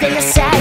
feel sad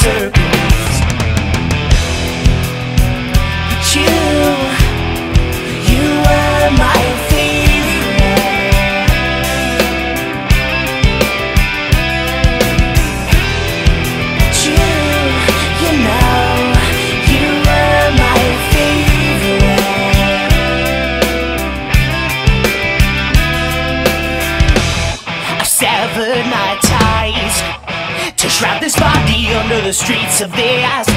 sir. The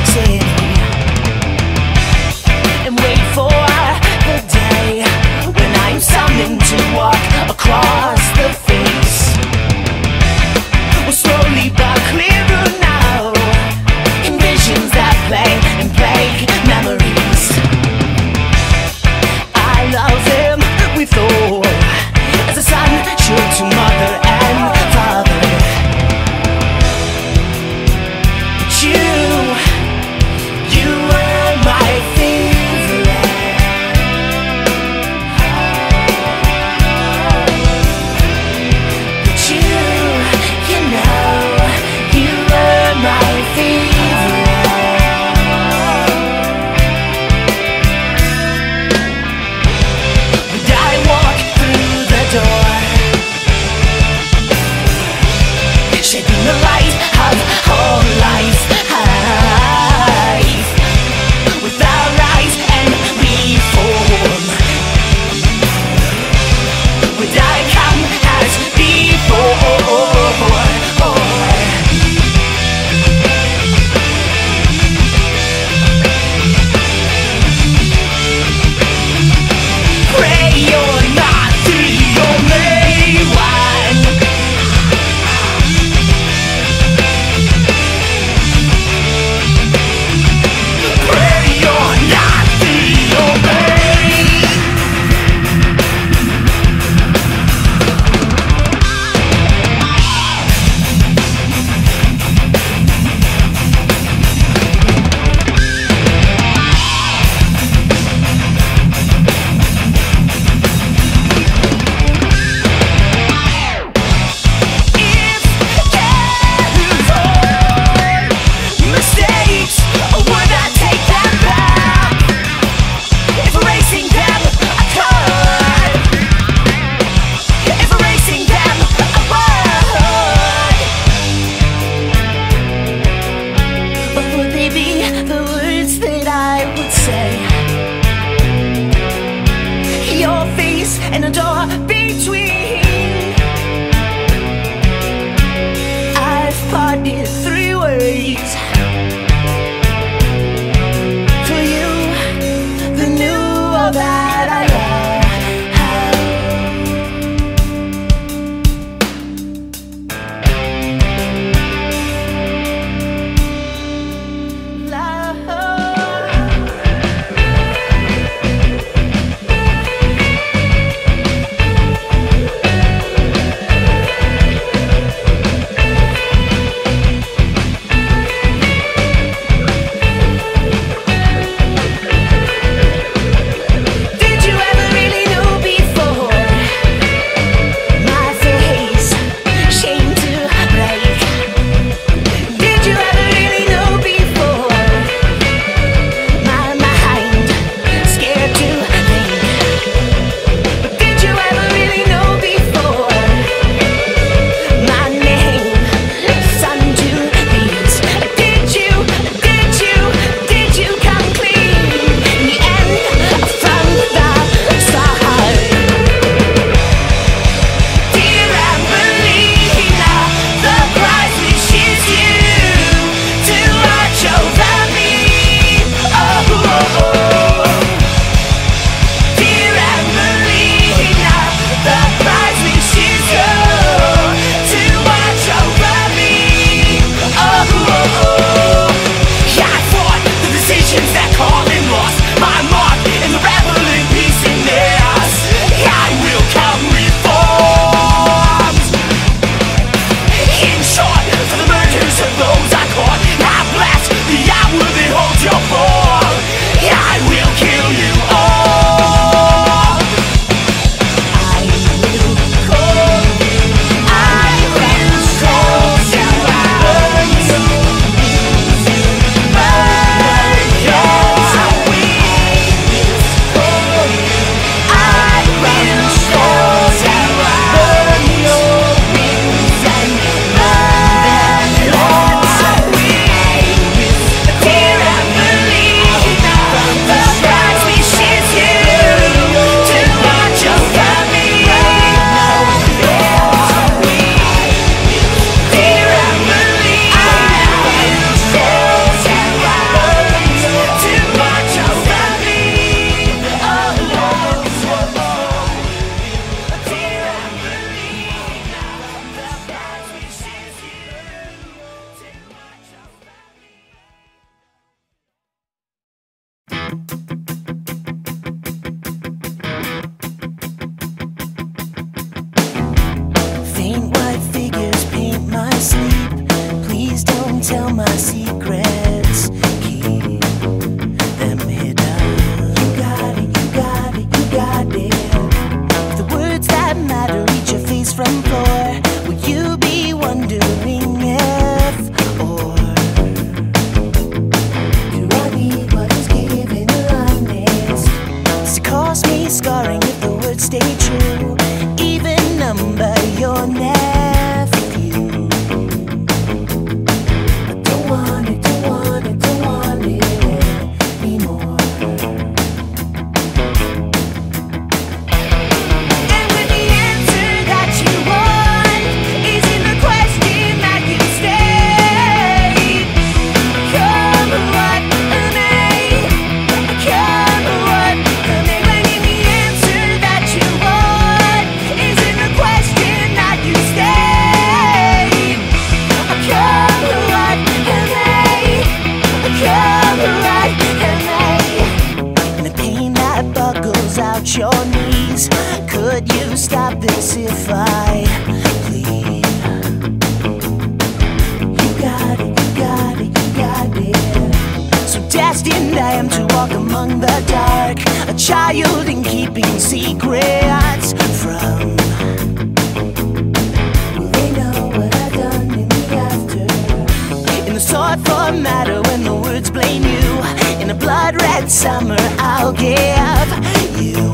knees. Could you stop this if I plead? You got it, you got it, you got it. So destined I am to walk among the dark, a child in keeping secrets from. for matter when the words blame you. In a blood red summer, I'll give you.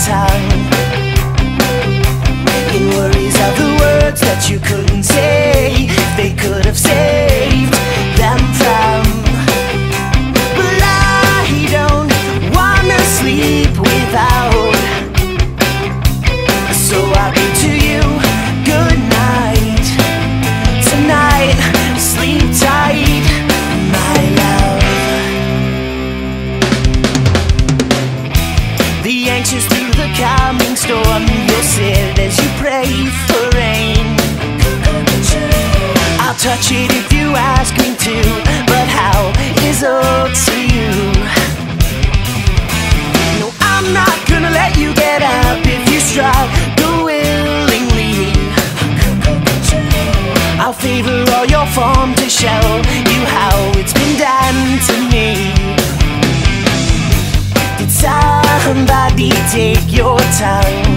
tongue. In worries are the words that you couldn't say. They could have said touch it if you ask me to, but how is up to you? No, I'm not gonna let you get up if you strike the willingly. I'll favor all your form to show you how it's been done to me. Did somebody take your tongue?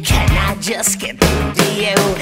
Can I just get to you?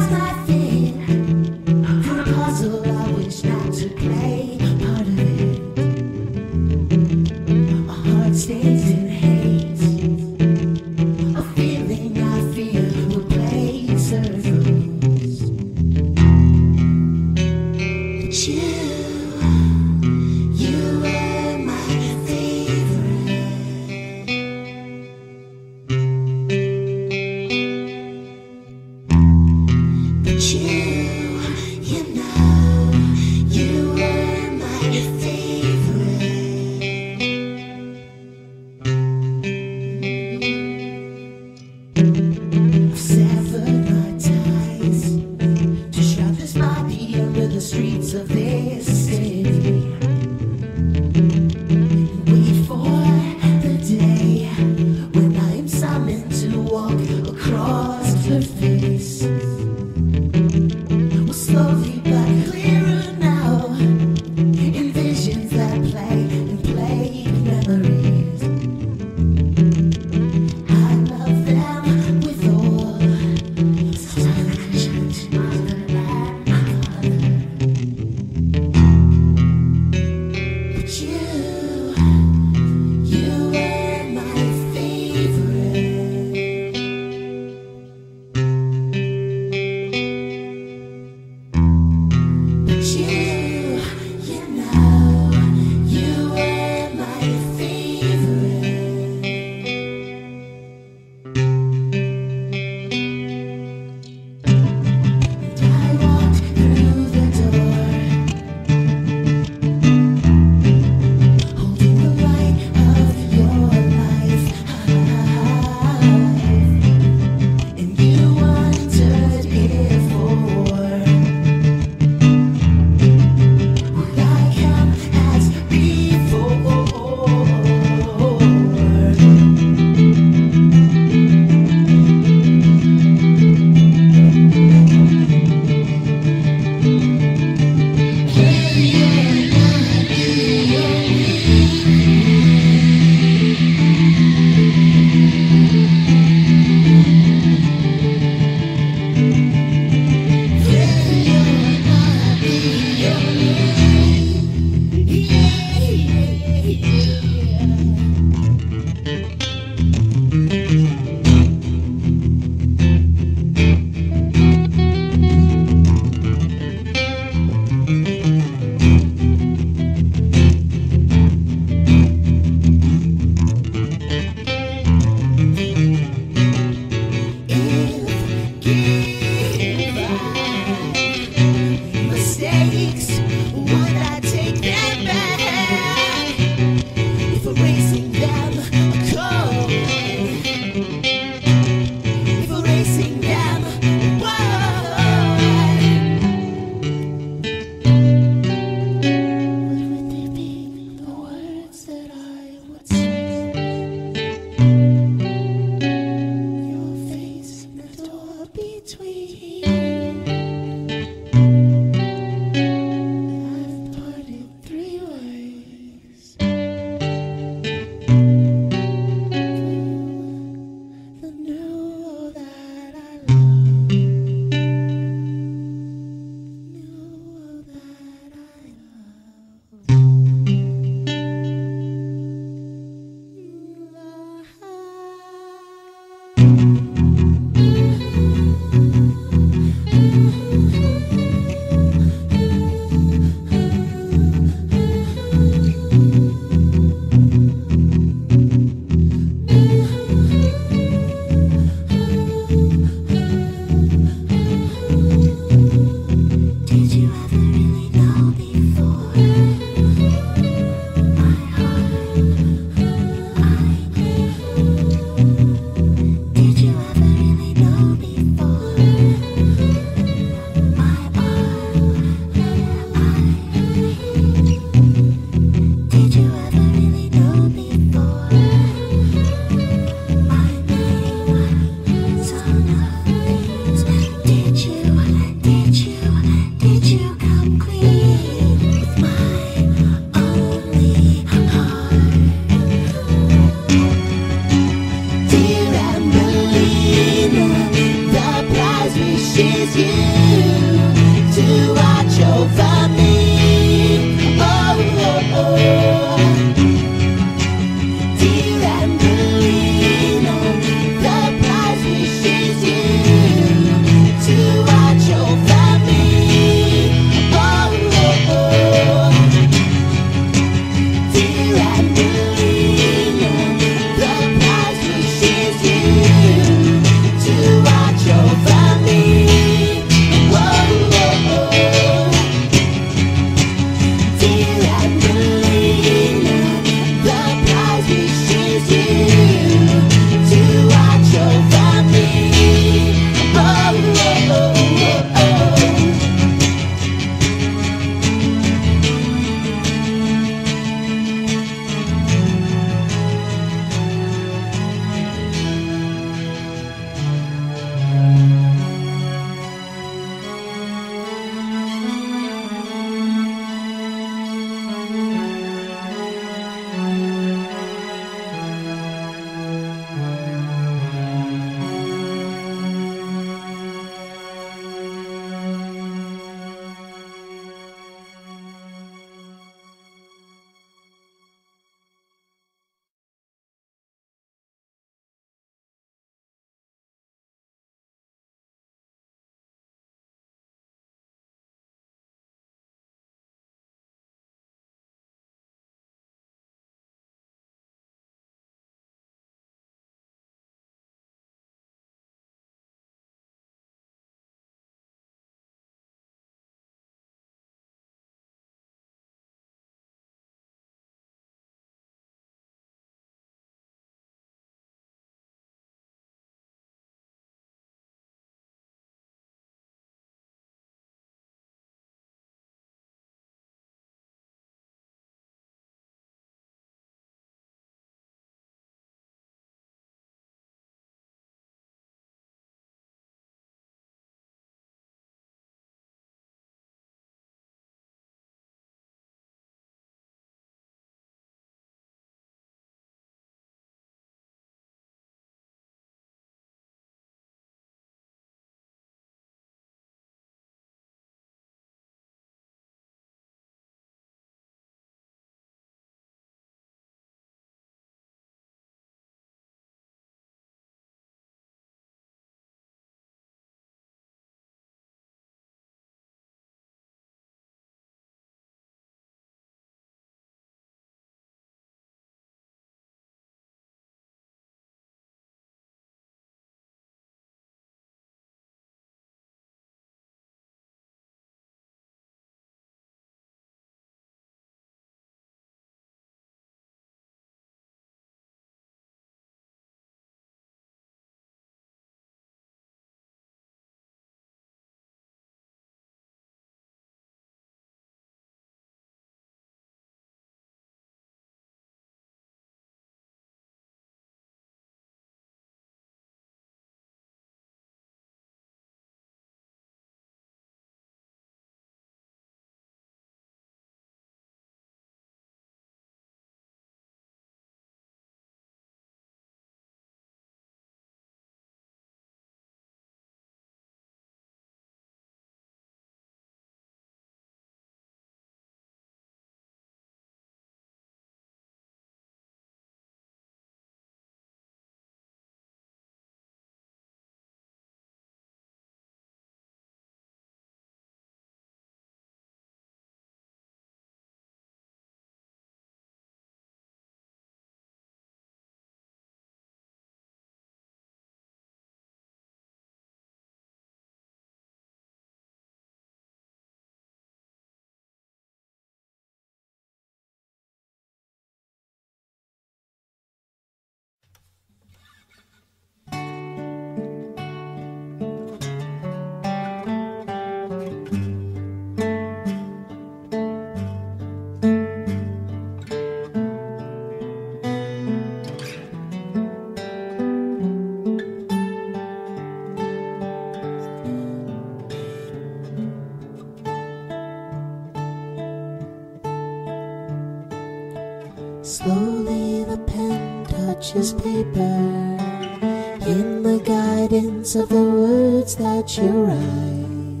of the words that you write.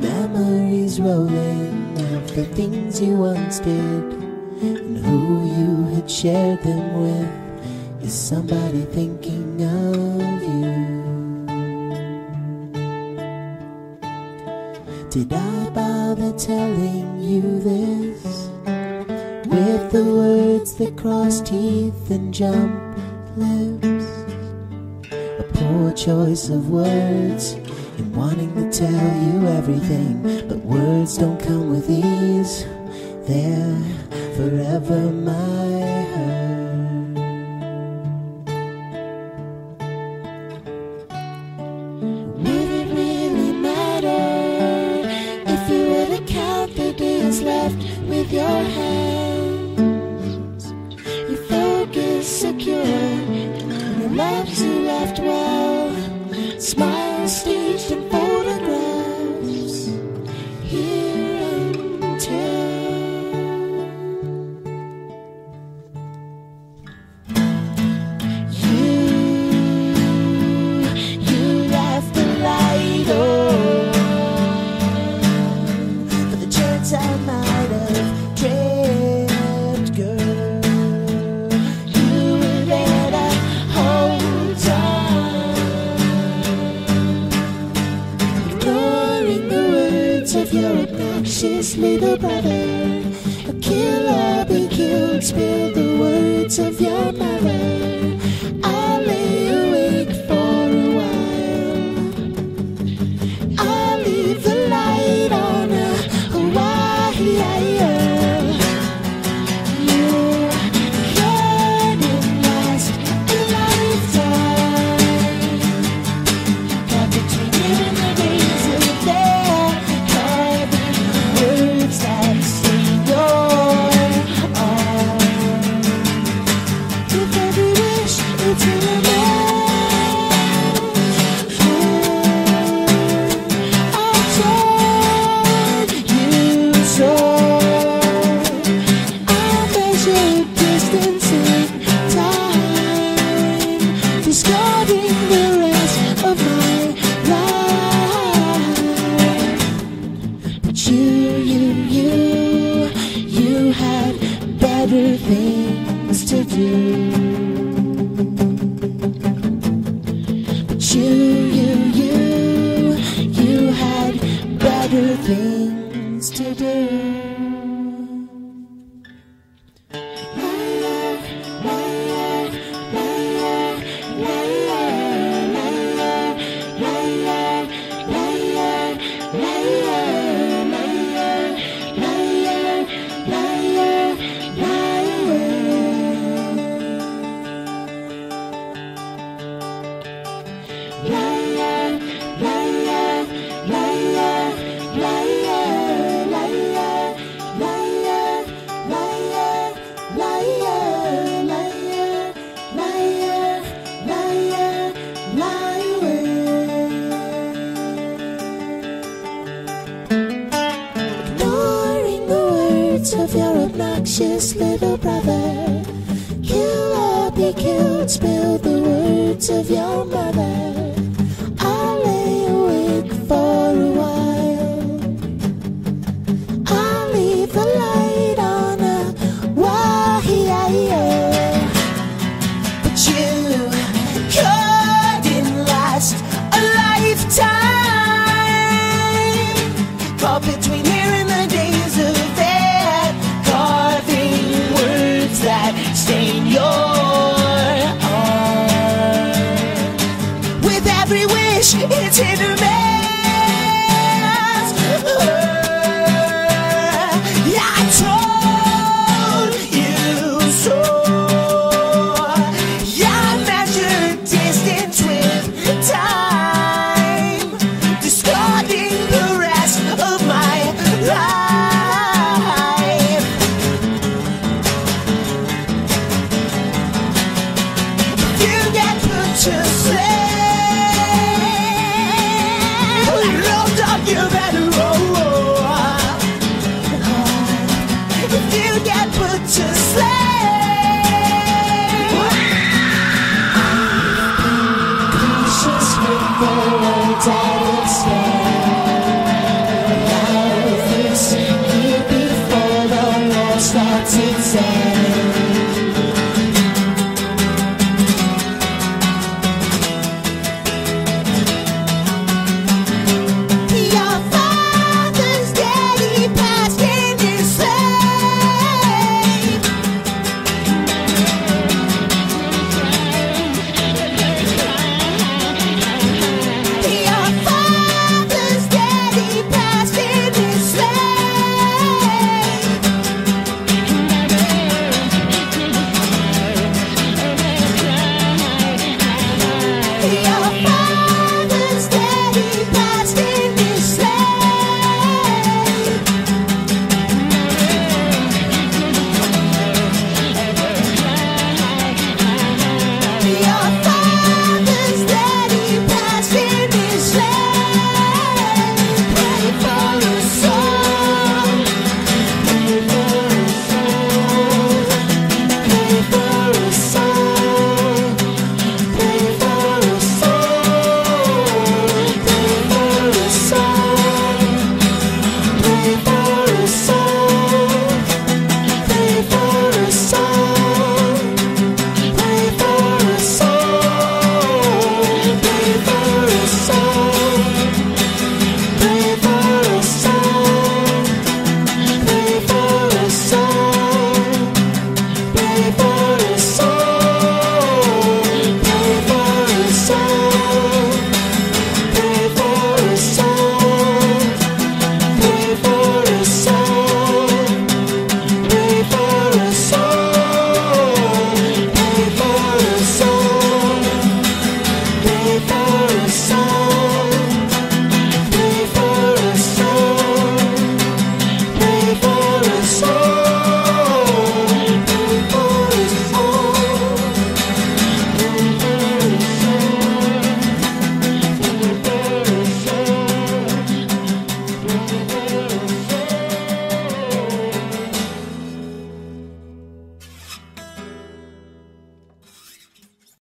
Memories rolling of the things you once did and who you had shared them with. Is somebody thinking of you? Did I bother telling you this? With the words that cross teeth and jump lips choice of words in wanting to tell you everything, but words don't come with ease. They're forever mine.